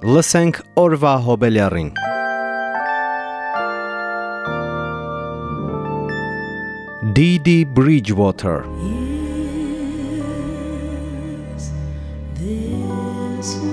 Լսենք օրվա հոբելյարին։ Didi Bridgewater Is this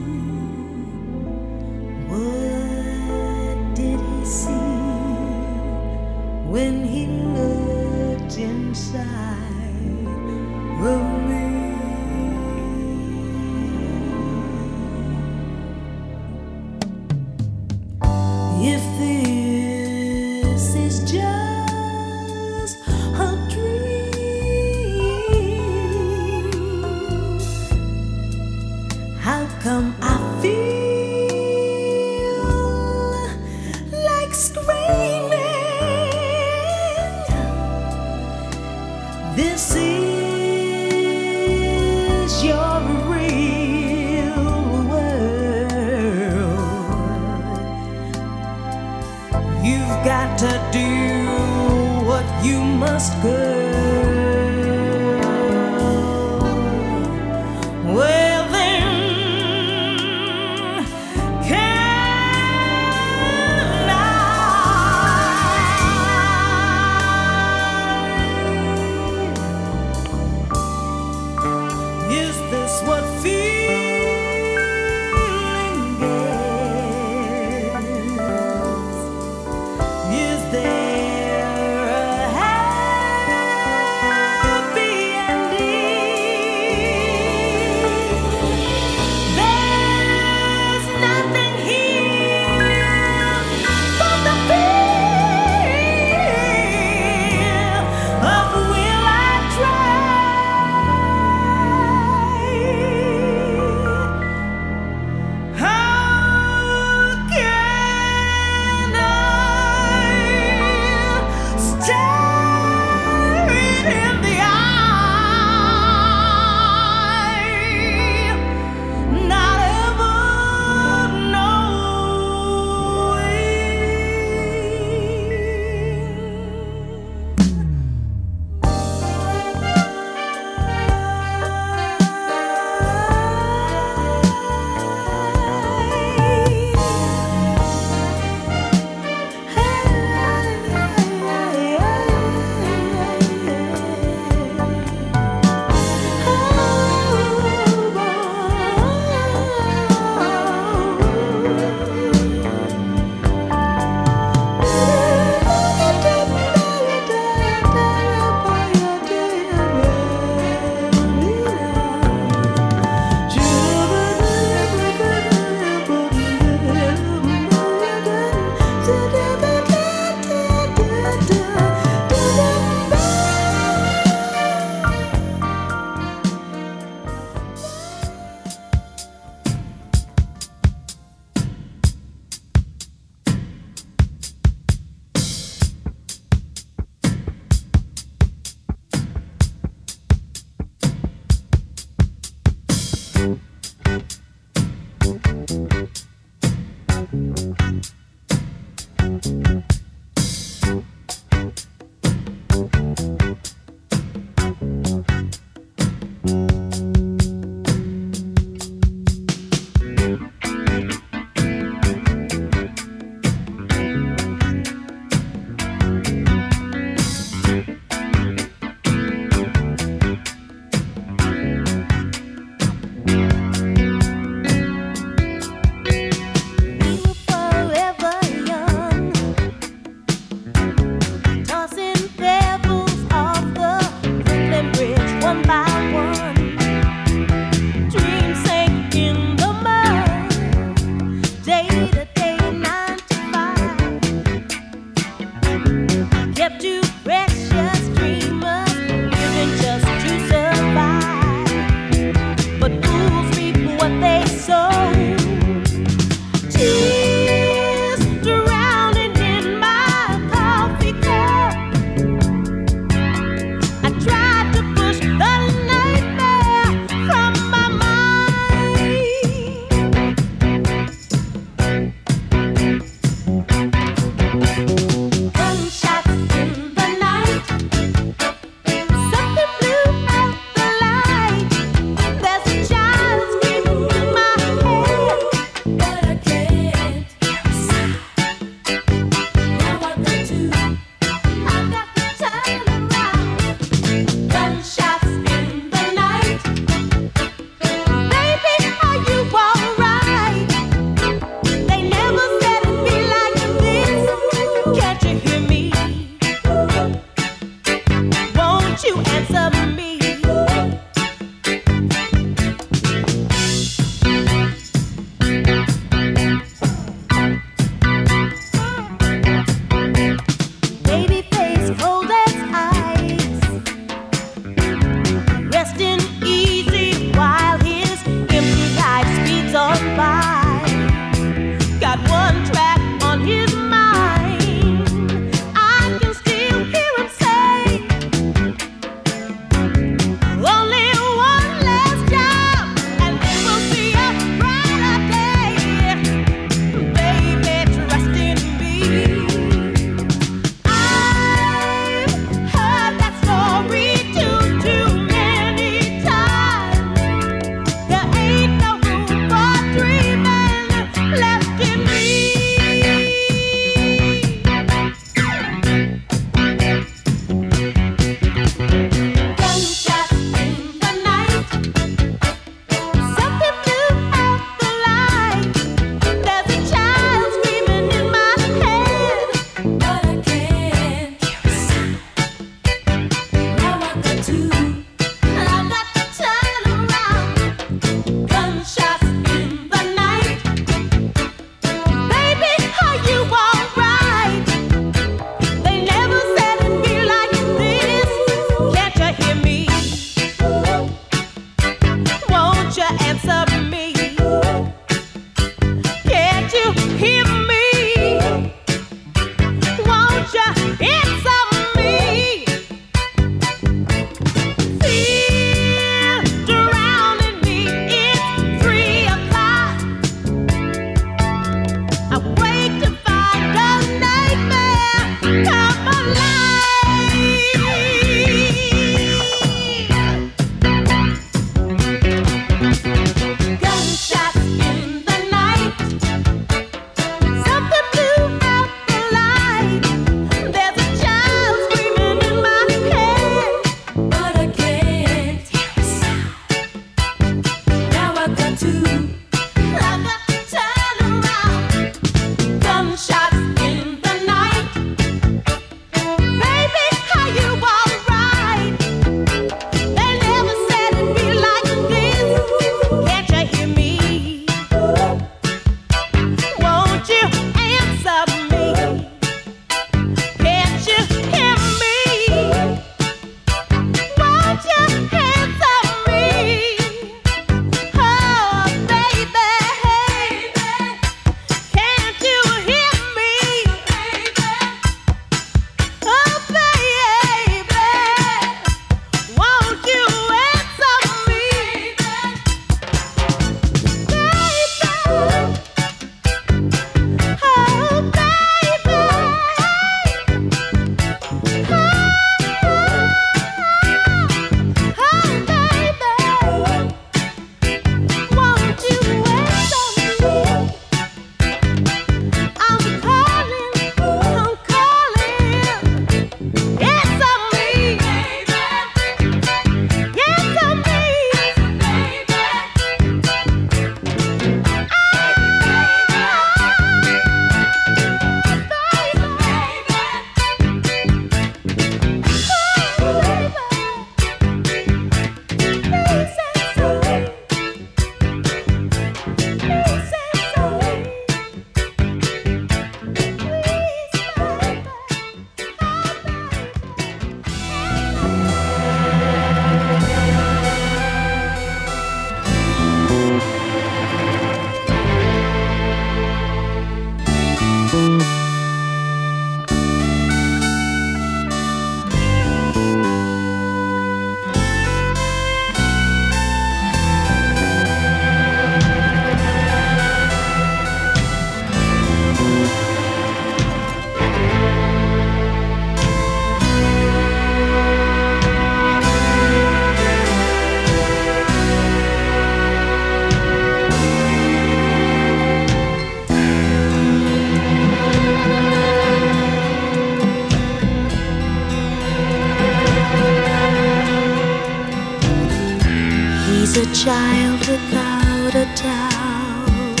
a child without a doubt.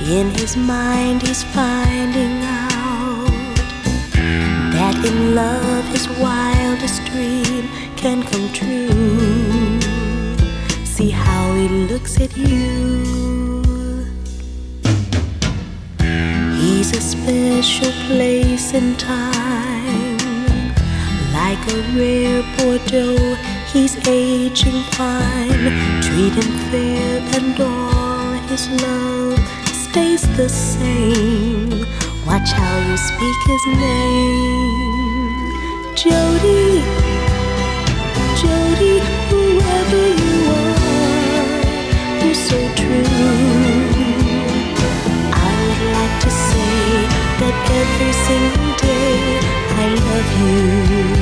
In his mind, he's finding out that in love, his wildest dream can come true. See how he looks at you. He's a special place in time, like a rare Bordeaux he's aging fine. Treat him fair and all his love stays the same. Watch how you speak his name. Jody, Jody, whoever you are, you're so true. I would like to say that every single day I love you.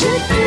should be.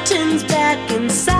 When there's